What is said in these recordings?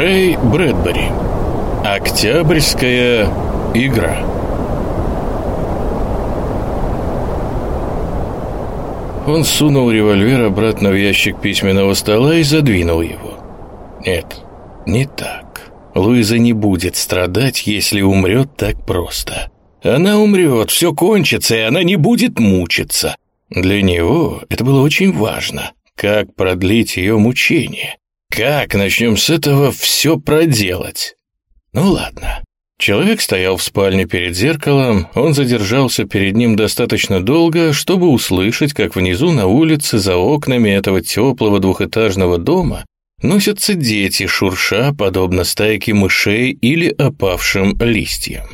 Рэй Брэдбери. Октябрьская игра. Он сунул револьвер обратно в ящик письменного стола и задвинул его. Нет, не так. Луиза не будет страдать, если умрет так просто. Она умрет, все кончится, и она не будет мучиться. Для него это было очень важно. Как продлить ее мучение? Как начнем с этого все проделать? Ну ладно. Человек стоял в спальне перед зеркалом, он задержался перед ним достаточно долго, чтобы услышать, как внизу на улице за окнами этого теплого двухэтажного дома носятся дети, шурша, подобно стайке мышей или опавшим листьям.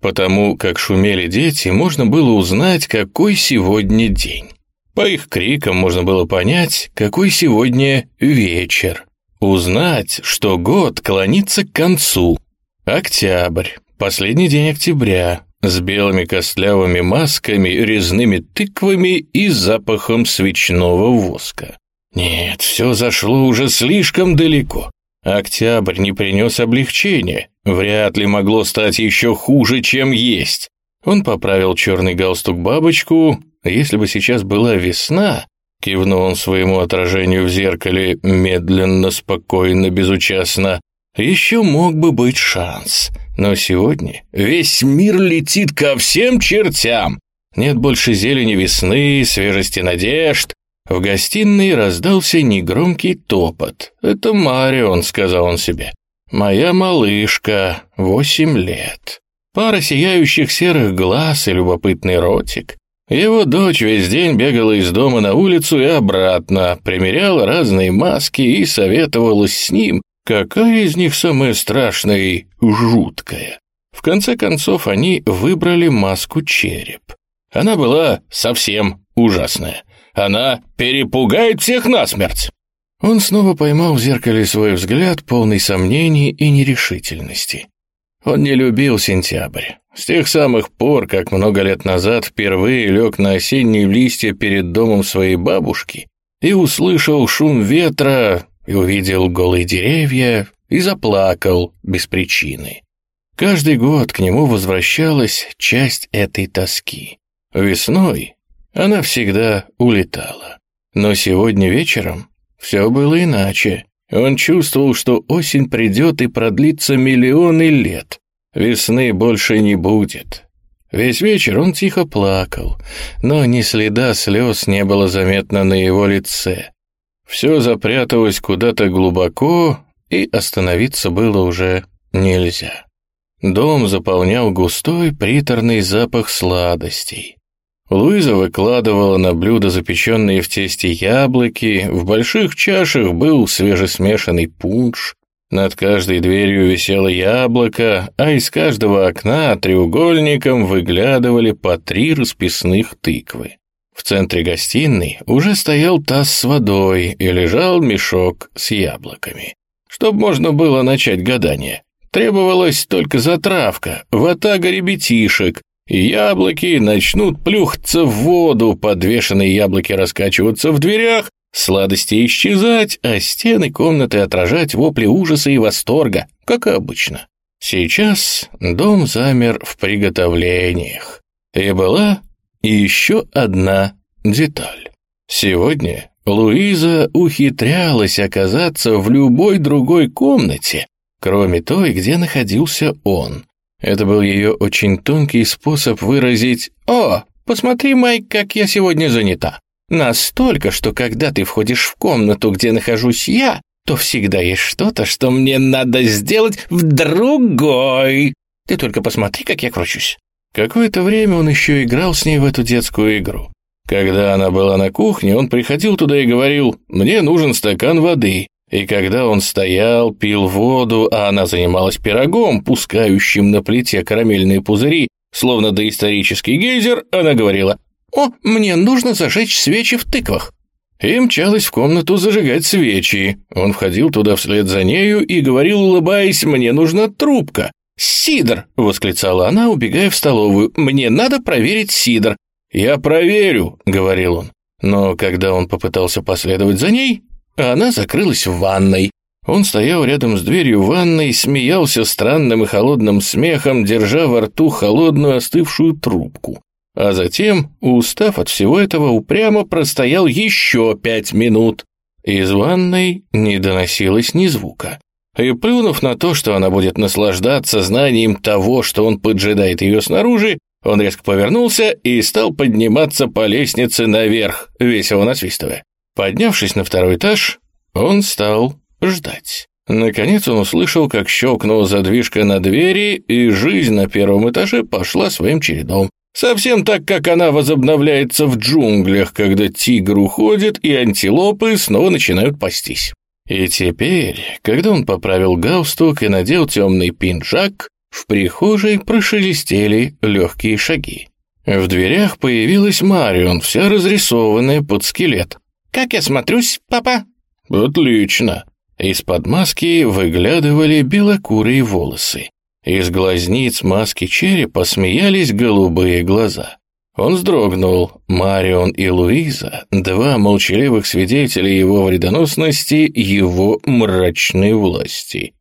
Потому как шумели дети, можно было узнать, какой сегодня день. По их крикам можно было понять, какой сегодня вечер. Узнать, что год клонится к концу. Октябрь, последний день октября, с белыми костлявыми масками, резными тыквами и запахом свечного воска. Нет, все зашло уже слишком далеко. Октябрь не принес облегчения, вряд ли могло стать еще хуже, чем есть. Он поправил черный галстук-бабочку. Если бы сейчас была весна, кивнул он своему отражению в зеркале медленно, спокойно, безучастно, еще мог бы быть шанс. Но сегодня весь мир летит ко всем чертям. Нет больше зелени весны, свежести надежд, в гостиной раздался негромкий топот. «Это Марион», — сказал он себе. «Моя малышка, восемь лет. Пара сияющих серых глаз и любопытный ротик. Его дочь весь день бегала из дома на улицу и обратно, примеряла разные маски и советовалась с ним, какая из них самая страшная и жуткая. В конце концов, они выбрали маску череп. Она была совсем ужасная. Она перепугает всех насмерть!» Он снова поймал в зеркале свой взгляд, полный сомнений и нерешительности. Он не любил сентябрь. С тех самых пор, как много лет назад впервые лег на осенние листья перед домом своей бабушки и услышал шум ветра, и увидел голые деревья, и заплакал без причины. Каждый год к нему возвращалась часть этой тоски. Весной она всегда улетала. Но сегодня вечером все было иначе. Он чувствовал, что осень придет и продлится миллионы лет. Весны больше не будет. Весь вечер он тихо плакал, но ни следа слез не было заметно на его лице. Все запряталось куда-то глубоко, и остановиться было уже нельзя. Дом заполнял густой приторный запах сладостей. Луиза выкладывала на блюдо запеченные в тесте яблоки, в больших чашах был свежесмешанный пунш, над каждой дверью висело яблоко, а из каждого окна треугольником выглядывали по три расписных тыквы. В центре гостиной уже стоял таз с водой и лежал мешок с яблоками. Чтобы можно было начать гадание, требовалась только затравка, ватага ребятишек, Яблоки начнут плюхаться в воду, подвешенные яблоки раскачиваться в дверях, сладости исчезать, а стены комнаты отражать вопли ужаса и восторга, как обычно. Сейчас дом замер в приготовлениях. И была еще одна деталь. Сегодня Луиза ухитрялась оказаться в любой другой комнате, кроме той, где находился он. Это был ее очень тонкий способ выразить «О, посмотри, Майк, как я сегодня занята». Настолько, что когда ты входишь в комнату, где нахожусь я, то всегда есть что-то, что мне надо сделать в другой. Ты только посмотри, как я кручусь. Какое-то время он еще играл с ней в эту детскую игру. Когда она была на кухне, он приходил туда и говорил «Мне нужен стакан воды». И когда он стоял, пил воду, а она занималась пирогом, пускающим на плите карамельные пузыри, словно доисторический гейзер, она говорила «О, мне нужно зажечь свечи в тыквах». И мчалась в комнату зажигать свечи. Он входил туда вслед за нею и говорил, улыбаясь, «Мне нужна трубка». «Сидр!» — восклицала она, убегая в столовую. «Мне надо проверить сидр». «Я проверю», — говорил он. Но когда он попытался последовать за ней, а она закрылась в ванной. Он стоял рядом с дверью ванной, смеялся странным и холодным смехом, держа во рту холодную остывшую трубку. А затем, устав от всего этого, упрямо простоял еще пять минут. Из ванной не доносилось ни звука. И плюнув на то, что она будет наслаждаться знанием того, что он поджидает ее снаружи, он резко повернулся и стал подниматься по лестнице наверх, весело насвистывая. Поднявшись на второй этаж, он стал ждать. Наконец он услышал, как щелкнула задвижка на двери, и жизнь на первом этаже пошла своим чередом. Совсем так, как она возобновляется в джунглях, когда тигр уходит и антилопы снова начинают пастись. И теперь, когда он поправил галстук и надел темный пинжак, в прихожей прошелестели легкие шаги. В дверях появилась Марион, вся разрисованная под скелет. «Как я смотрюсь, папа?» «Отлично». Из-под маски выглядывали белокурые волосы. Из глазниц маски черепа смеялись голубые глаза. Он вздрогнул. Марион и Луиза, два молчаливых свидетеля его вредоносности, его мрачной власти.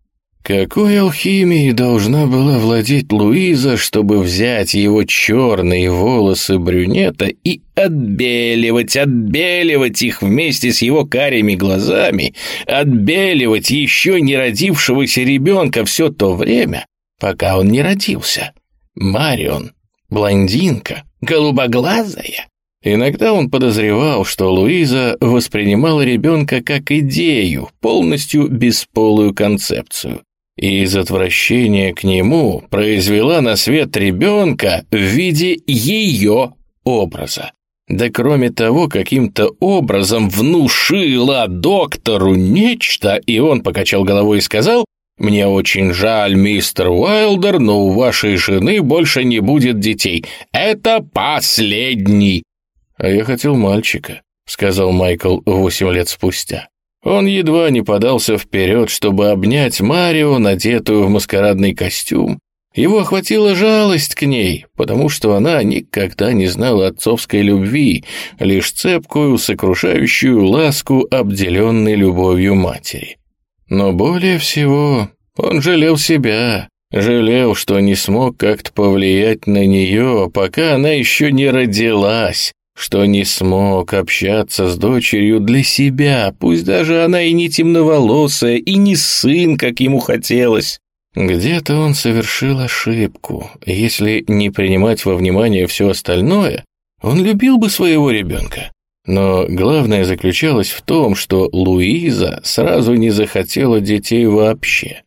Какой алхимией должна была владеть Луиза, чтобы взять его черные волосы брюнета и отбеливать, отбеливать их вместе с его карими глазами, отбеливать еще не родившегося ребенка все то время, пока он не родился? Марион, блондинка, голубоглазая. Иногда он подозревал, что Луиза воспринимала ребенка как идею, полностью бесполую концепцию и из отвращения к нему произвела на свет ребенка в виде ее образа. Да кроме того, каким-то образом внушила доктору нечто, и он покачал головой и сказал, «Мне очень жаль, мистер Уайлдер, но у вашей жены больше не будет детей. Это последний». «А я хотел мальчика», — сказал Майкл восемь лет спустя. Он едва не подался вперед, чтобы обнять Марио, надетую в маскарадный костюм. Его охватила жалость к ней, потому что она никогда не знала отцовской любви, лишь цепкую, сокрушающую ласку, обделенной любовью матери. Но более всего он жалел себя, жалел, что не смог как-то повлиять на нее, пока она еще не родилась, что не смог общаться с дочерью для себя, пусть даже она и не темноволосая, и не сын, как ему хотелось. Где-то он совершил ошибку. Если не принимать во внимание все остальное, он любил бы своего ребенка. Но главное заключалось в том, что Луиза сразу не захотела детей вообще.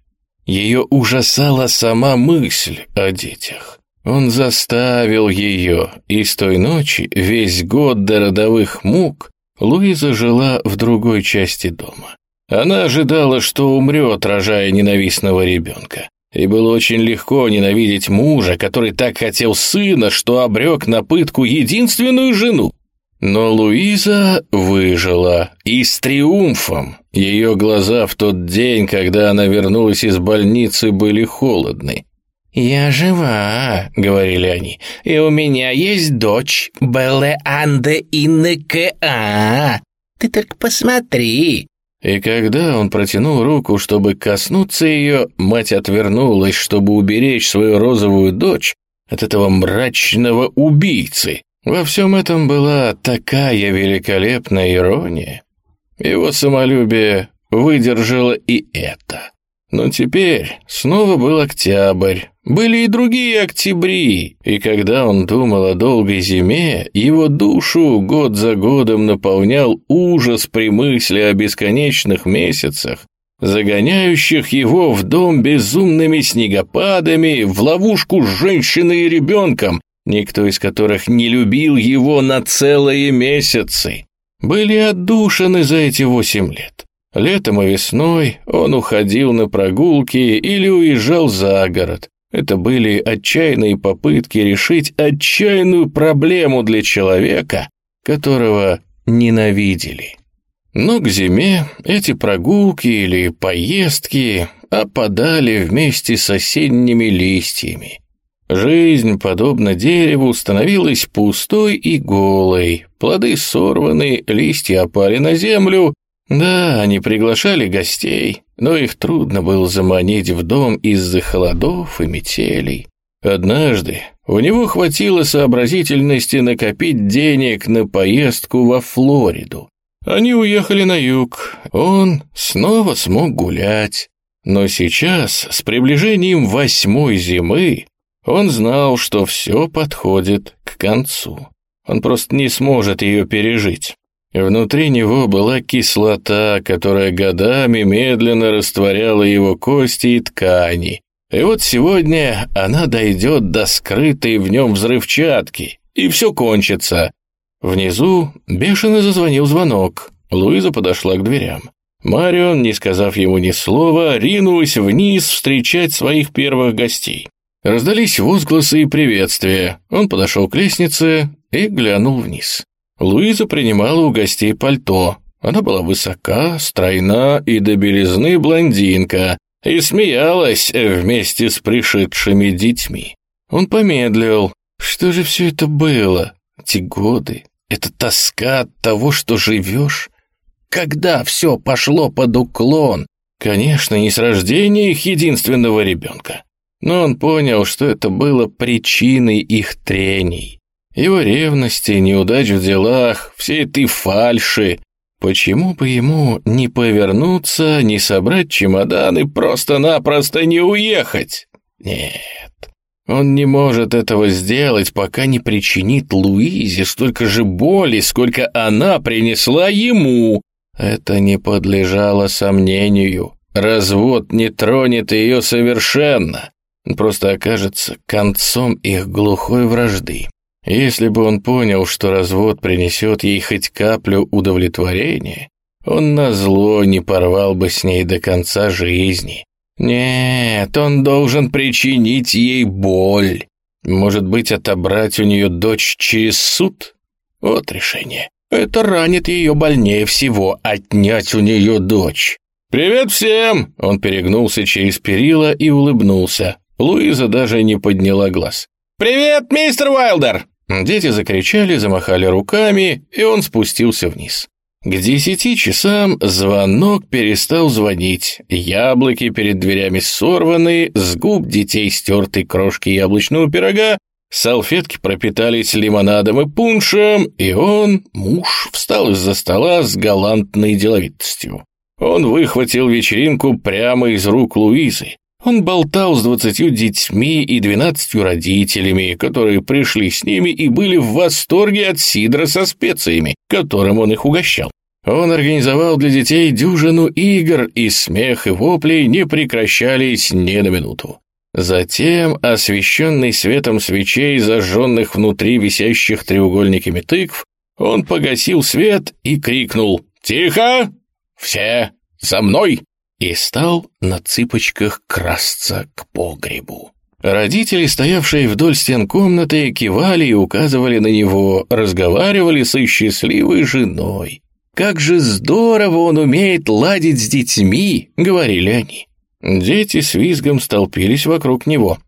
Ее ужасала сама мысль о детях. Он заставил ее, и с той ночи, весь год до родовых мук, Луиза жила в другой части дома. Она ожидала, что умрет, рожая ненавистного ребенка. И было очень легко ненавидеть мужа, который так хотел сына, что обрек на пытку единственную жену. Но Луиза выжила, и с триумфом. Ее глаза в тот день, когда она вернулась из больницы, были холодны. «Я жива», — говорили они, — «и у меня есть дочь Белле Анде Иннекеа. Ты только посмотри». И когда он протянул руку, чтобы коснуться ее, мать отвернулась, чтобы уберечь свою розовую дочь от этого мрачного убийцы. Во всем этом была такая великолепная ирония. Его самолюбие выдержало и это. Но теперь снова был октябрь, были и другие октябри, и когда он думал о долгой зиме, его душу год за годом наполнял ужас при мысли о бесконечных месяцах, загоняющих его в дом безумными снегопадами, в ловушку с женщиной и ребенком, никто из которых не любил его на целые месяцы. Были отдушены за эти восемь лет. Летом и весной он уходил на прогулки или уезжал за город, это были отчаянные попытки решить отчаянную проблему для человека, которого ненавидели. Но к зиме эти прогулки или поездки опадали вместе с осенними листьями. Жизнь, подобно дереву, становилась пустой и голой. Плоды сорваны, листья опали на землю. Да, они приглашали гостей, но их трудно было заманить в дом из-за холодов и метелей. Однажды у него хватило сообразительности накопить денег на поездку во Флориду. Они уехали на юг, он снова смог гулять. Но сейчас, с приближением восьмой зимы, он знал, что все подходит к концу. Он просто не сможет ее пережить. Внутри него была кислота, которая годами медленно растворяла его кости и ткани. И вот сегодня она дойдет до скрытой в нем взрывчатки, и все кончится. Внизу бешено зазвонил звонок. Луиза подошла к дверям. Марион, не сказав ему ни слова, ринулась вниз встречать своих первых гостей. Раздались возгласы и приветствия. Он подошел к лестнице и глянул вниз. Луиза принимала у гостей пальто. Она была высока, стройна и до белизны блондинка, и смеялась вместе с пришедшими детьми. Он помедлил. Что же все это было? Эти годы, эта тоска от того, что живешь? Когда все пошло под уклон? Конечно, не с рождения их единственного ребенка. Но он понял, что это было причиной их трений его ревности, неудач в делах, всей этой фальши. Почему бы ему не повернуться, не собрать чемодан и просто-напросто не уехать? Нет, он не может этого сделать, пока не причинит Луизе столько же боли, сколько она принесла ему. Это не подлежало сомнению. Развод не тронет ее совершенно. Он просто окажется концом их глухой вражды. Если бы он понял, что развод принесет ей хоть каплю удовлетворения, он назло не порвал бы с ней до конца жизни. Нет, он должен причинить ей боль. Может быть, отобрать у нее дочь через суд? Вот решение. Это ранит ее больнее всего, отнять у нее дочь. «Привет всем!» Он перегнулся через перила и улыбнулся. Луиза даже не подняла глаз. «Привет, мистер Уайлдер!» Дети закричали, замахали руками, и он спустился вниз. К десяти часам звонок перестал звонить, яблоки перед дверями сорваны, с губ детей стерты крошки яблочного пирога, салфетки пропитались лимонадом и пуншем, и он, муж, встал из-за стола с галантной деловитостью. Он выхватил вечеринку прямо из рук Луизы, он болтал с двадцатью детьми и двенадцатью родителями, которые пришли с ними и были в восторге от сидра со специями, которым он их угощал. Он организовал для детей дюжину игр, и смех и вопли не прекращались ни на минуту. Затем, освещенный светом свечей, зажженных внутри висящих треугольниками тыкв, он погасил свет и крикнул «Тихо! Все за мной!» И стал на цыпочках красться к погребу. Родители, стоявшие вдоль стен комнаты, кивали и указывали на него, разговаривали со счастливой женой. «Как же здорово он умеет ладить с детьми!» — говорили они. Дети с визгом столпились вокруг него.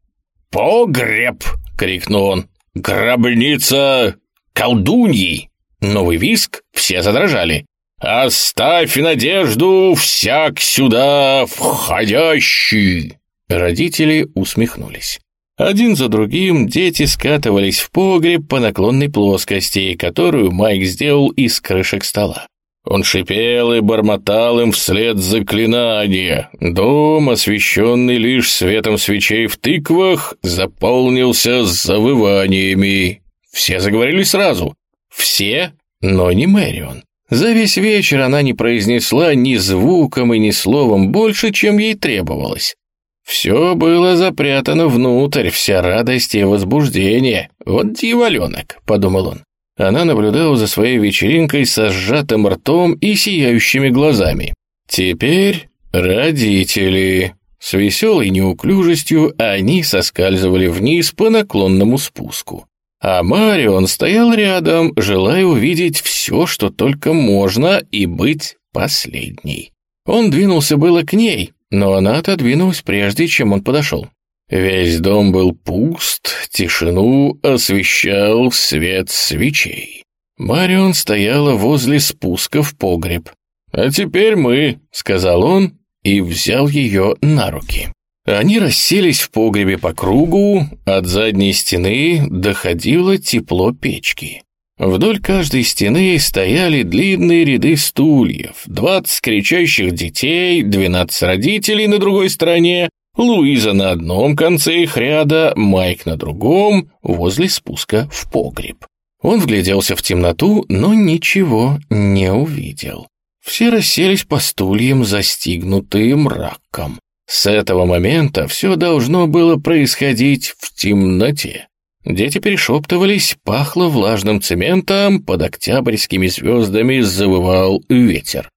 «Погреб!» — крикнул он. «Гробница колдуньи!» Новый визг, все задрожали. «Оставь надежду всяк сюда входящий!» Родители усмехнулись. Один за другим дети скатывались в погреб по наклонной плоскости, которую Майк сделал из крышек стола. Он шипел и бормотал им вслед заклинания. Дом, освещенный лишь светом свечей в тыквах, заполнился завываниями. Все заговорили сразу. Все, но не Мэрион. За весь вечер она не произнесла ни звуком и ни словом больше, чем ей требовалось. Все было запрятано внутрь, вся радость и возбуждение. Вот дьяволенок, — подумал он. Она наблюдала за своей вечеринкой со сжатым ртом и сияющими глазами. Теперь родители. С веселой неуклюжестью они соскальзывали вниз по наклонному спуску. А Марион стоял рядом, желая увидеть все, что только можно, и быть последней. Он двинулся было к ней, но она отодвинулась прежде, чем он подошел. Весь дом был пуст, тишину освещал свет свечей. Марион стояла возле спуска в погреб. «А теперь мы», — сказал он и взял ее на руки. Они расселись в погребе по кругу, от задней стены доходило тепло печки. Вдоль каждой стены стояли длинные ряды стульев, двадцать кричащих детей, двенадцать родителей на другой стороне, Луиза на одном конце их ряда, Майк на другом, возле спуска в погреб. Он вгляделся в темноту, но ничего не увидел. Все расселись по стульям, застигнутые мраком. С этого момента все должно было происходить в темноте. Дети перешептывались, пахло влажным цементом, под октябрьскими звездами завывал ветер.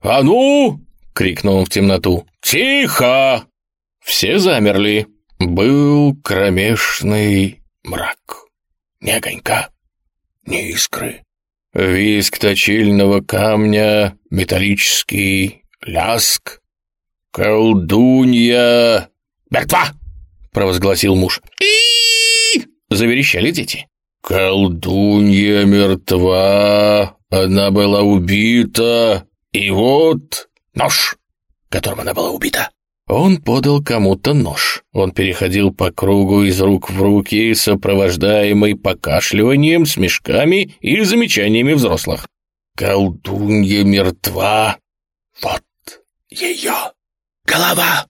«А ну!» — крикнул он в темноту. «Тихо!» Все замерли. Был кромешный мрак. Ни огонька, ни искры. Виск точильного камня, металлический ляск. «Колдунья!» «Мертва!» — провозгласил муж. и заверещали дети. «Колдунья мертва, она была убита, и вот нож, которым она была убита». Он подал кому-то нож. Он переходил по кругу из рук в руки, сопровождаемый покашливанием, смешками и замечаниями взрослых. «Колдунья мертва! Вот ее голова!»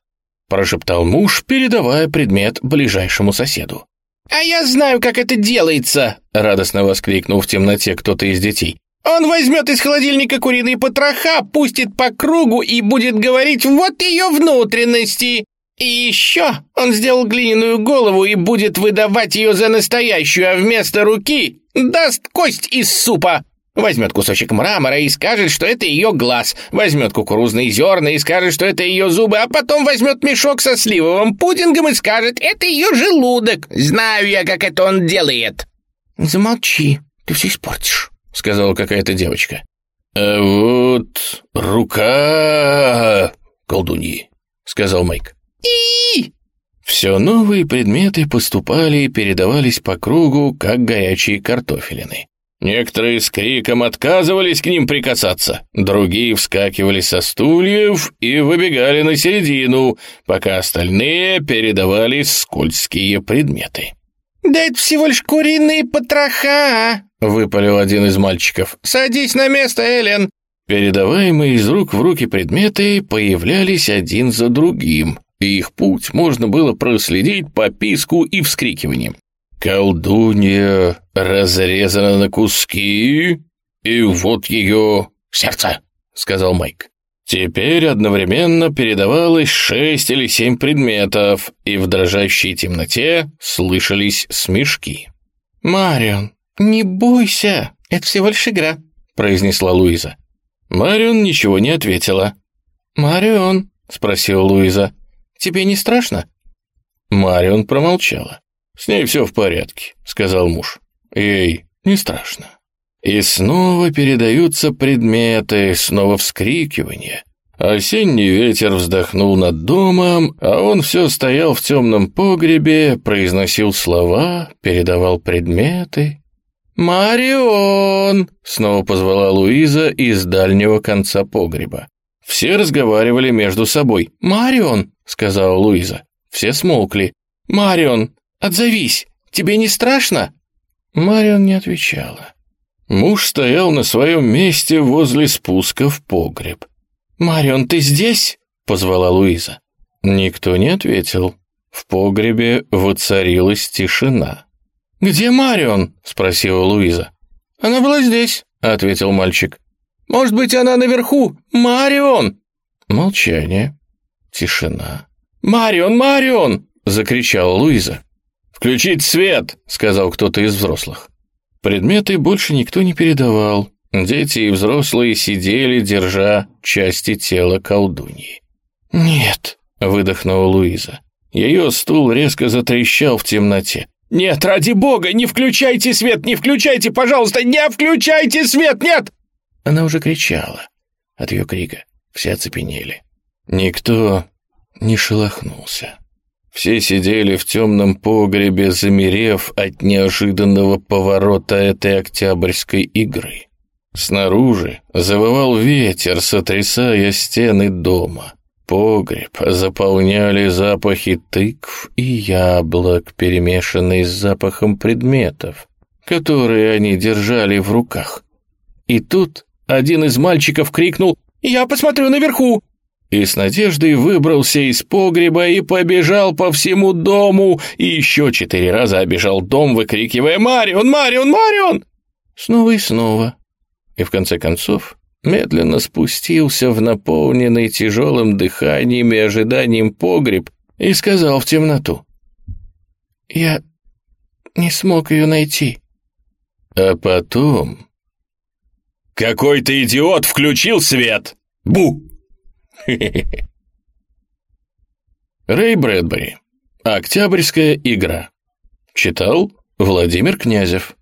прошептал муж, передавая предмет ближайшему соседу. «А я знаю, как это делается!» — радостно воскликнул в темноте кто-то из детей. Он возьмет из холодильника куриные потроха, пустит по кругу и будет говорить «вот ее внутренности». И еще он сделал глиняную голову и будет выдавать ее за настоящую, а вместо руки даст кость из супа. Возьмет кусочек мрамора и скажет, что это ее глаз. Возьмет кукурузные зерна и скажет, что это ее зубы, а потом возьмет мешок со сливовым пудингом и скажет, это ее желудок. Знаю я, как это он делает. Замолчи, ты все испортишь. — сказала какая-то девочка. «А вот рука колдуньи», — сказал Майк. и Все новые предметы поступали и передавались по кругу, как горячие картофелины. Некоторые с криком отказывались к ним прикасаться, другие вскакивали со стульев и выбегали на середину, пока остальные передавали скользкие предметы. «Да это всего лишь куриные потроха!» — выпалил один из мальчиков. «Садись на место, Эллен!» Передаваемые из рук в руки предметы появлялись один за другим, и их путь можно было проследить по писку и вскрикиваниям. «Колдунья разрезана на куски, и вот ее сердце», — сказал Майк. Теперь одновременно передавалось шесть или семь предметов, и в дрожащей темноте слышались смешки. «Марион, не бойся, это всего лишь игра», — произнесла Луиза. Марион ничего не ответила. «Марион», — спросила Луиза, — «тебе не страшно?» Марион промолчала. «С ней все в порядке», — сказал муж. «Ей не страшно». И снова передаются предметы, снова вскрикивания. Осенний ветер вздохнул над домом, а он все стоял в темном погребе, произносил слова, передавал предметы. «Марион!» — снова позвала Луиза из дальнего конца погреба. Все разговаривали между собой. «Марион!» — сказала Луиза. Все смолкли. «Марион, отзовись! Тебе не страшно?» Марион не отвечала. Муж стоял на своем месте возле спуска в погреб. «Марион, ты здесь?» — позвала Луиза. Никто не ответил. В погребе воцарилась тишина. «Где Марион?» — спросила Луиза. «Она была здесь», — ответил мальчик. «Может быть, она наверху? Марион!» Молчание. Тишина. «Марион, Марион!» — закричала Луиза. «Включить свет!» — сказал кто-то из взрослых. Предметы больше никто не передавал. Дети и взрослые сидели, держа части тела колдуньи. «Нет», — выдохнула Луиза. Ее стул резко затрещал в темноте. «Нет, ради бога, не включайте свет, не включайте, пожалуйста, не включайте свет, нет!» Она уже кричала. От ее крика все оцепенели. Никто не шелохнулся. Все сидели в темном погребе, замерев от неожиданного поворота этой октябрьской игры. Снаружи завывал ветер, сотрясая стены дома. По погреб заполняли запахи тыкв и яблок, перемешанные с запахом предметов, которые они держали в руках. И тут один из мальчиков крикнул «Я посмотрю наверху!» И с надеждой выбрался из погреба и побежал по всему дому, и еще четыре раза обежал дом, выкрикивая «Марион! Марион! Марион!» Снова и снова. И в конце концов медленно спустился в наполненный тяжелым дыханием и ожиданием погреб и сказал в темноту «Я не смог ее найти». А потом... «Какой-то идиот включил свет! Бу!» Рэй Брэдбери. Октябрьская игра. Читал Владимир Князев.